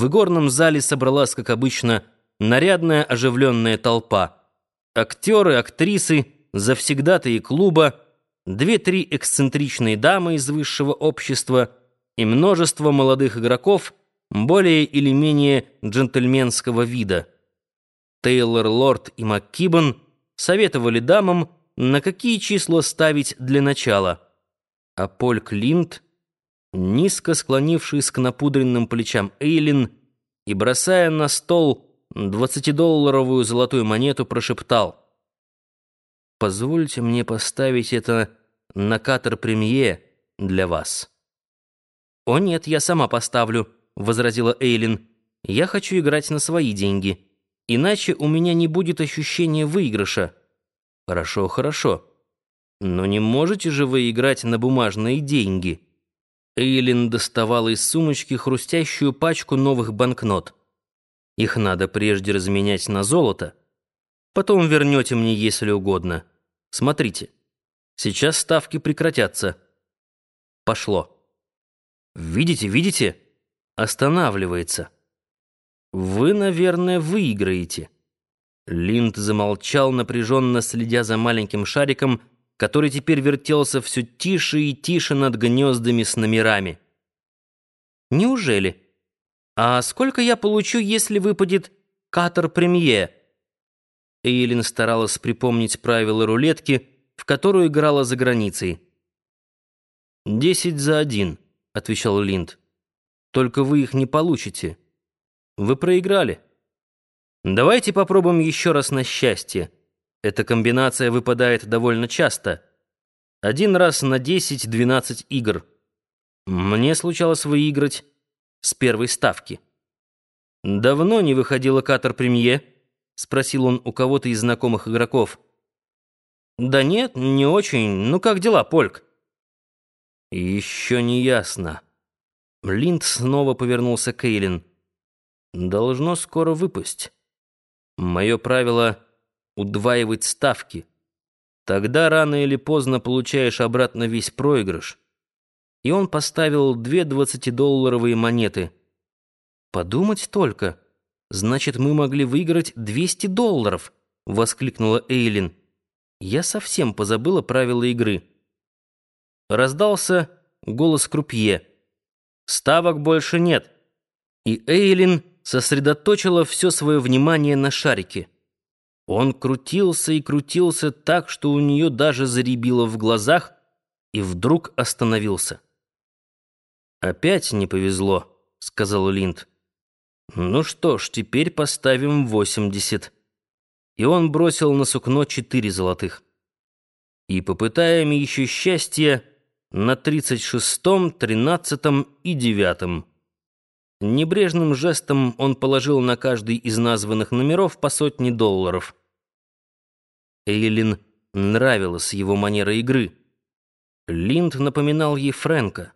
В игорном зале собралась, как обычно, нарядная оживленная толпа. Актеры, актрисы, завсегдатые клуба, две-три эксцентричные дамы из высшего общества и множество молодых игроков более или менее джентльменского вида. Тейлор Лорд и МакКибан советовали дамам, на какие числа ставить для начала, а Поль Клинт — низко склонившись к напудренным плечам Эйлин и бросая на стол двадцатидолларовую золотую монету, прошептал «Позвольте мне поставить это на катер-премье для вас». «О нет, я сама поставлю», — возразила Эйлин. «Я хочу играть на свои деньги, иначе у меня не будет ощущения выигрыша». «Хорошо, хорошо. Но не можете же вы играть на бумажные деньги?» Эйлин доставала из сумочки хрустящую пачку новых банкнот. Их надо прежде разменять на золото. Потом вернете мне, если угодно. Смотрите. Сейчас ставки прекратятся. Пошло. Видите, видите? Останавливается. Вы, наверное, выиграете. Линд замолчал, напряженно следя за маленьким шариком, который теперь вертелся все тише и тише над гнездами с номерами. «Неужели? А сколько я получу, если выпадет катер-премье?» Эйлин старалась припомнить правила рулетки, в которую играла за границей. «Десять за один», — отвечал Линд. «Только вы их не получите. Вы проиграли. Давайте попробуем еще раз на счастье». Эта комбинация выпадает довольно часто. Один раз на 10-12 игр. Мне случалось выиграть с первой ставки. «Давно не выходила Катар Премье?» — спросил он у кого-то из знакомых игроков. «Да нет, не очень. Ну как дела, Польк?» «Еще не ясно». Линд снова повернулся к Эйлин. «Должно скоро выпасть. Мое правило — удваивать ставки. Тогда рано или поздно получаешь обратно весь проигрыш. И он поставил две двадцатидолларовые монеты. «Подумать только! Значит, мы могли выиграть двести долларов!» — воскликнула Эйлин. «Я совсем позабыла правила игры». Раздался голос крупье. «Ставок больше нет!» И Эйлин сосредоточила все свое внимание на шарике. Он крутился и крутился так, что у нее даже заребило в глазах, и вдруг остановился. «Опять не повезло», — сказал Линд. «Ну что ж, теперь поставим восемьдесят». И он бросил на сукно четыре золотых. И попытаем еще счастье на тридцать шестом, тринадцатом и девятом. Небрежным жестом он положил на каждый из названных номеров по сотне долларов. Эйлин нравилась его манера игры. Линд напоминал ей Фрэнка.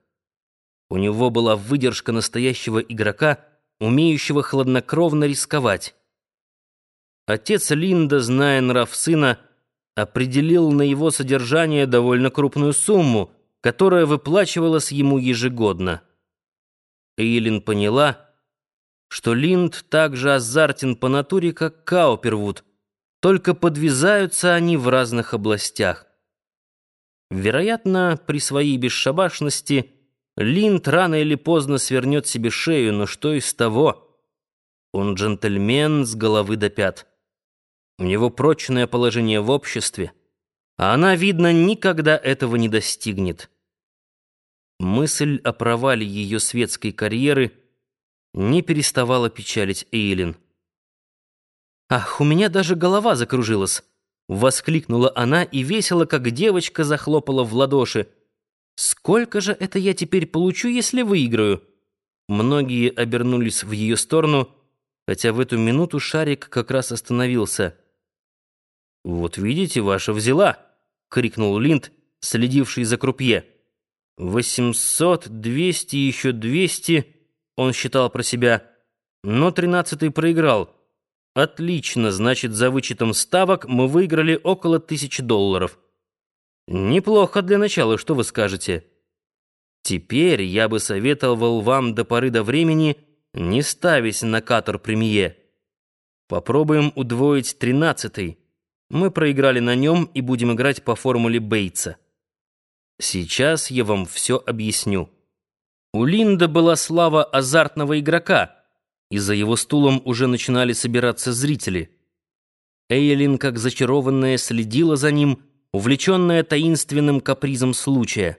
У него была выдержка настоящего игрока, умеющего хладнокровно рисковать. Отец Линда, зная нрав сына, определил на его содержание довольно крупную сумму, которая выплачивалась ему ежегодно. Эйлин поняла, что Линд так же азартен по натуре, как Каупервуд — только подвязаются они в разных областях. Вероятно, при своей бесшабашности Линд рано или поздно свернет себе шею, но что из того? Он джентльмен с головы до пят. У него прочное положение в обществе, а она, видно, никогда этого не достигнет. Мысль о провале ее светской карьеры не переставала печалить Эйлин. «Ах, у меня даже голова закружилась!» — воскликнула она и весело, как девочка, захлопала в ладоши. «Сколько же это я теперь получу, если выиграю?» Многие обернулись в ее сторону, хотя в эту минуту шарик как раз остановился. «Вот видите, ваша взяла!» — крикнул Линд, следивший за крупье. «Восемьсот, двести, еще двести...» — он считал про себя. Но тринадцатый проиграл. Отлично, значит, за вычетом ставок мы выиграли около тысячи долларов. Неплохо для начала, что вы скажете? Теперь я бы советовал вам до поры до времени Не ставись на катер премье. Попробуем удвоить тринадцатый. Мы проиграли на нем и будем играть по формуле Бейтса. Сейчас я вам все объясню. У Линда была слава азартного игрока, и за его стулом уже начинали собираться зрители. Эйлин, как зачарованная, следила за ним, увлеченная таинственным капризом случая.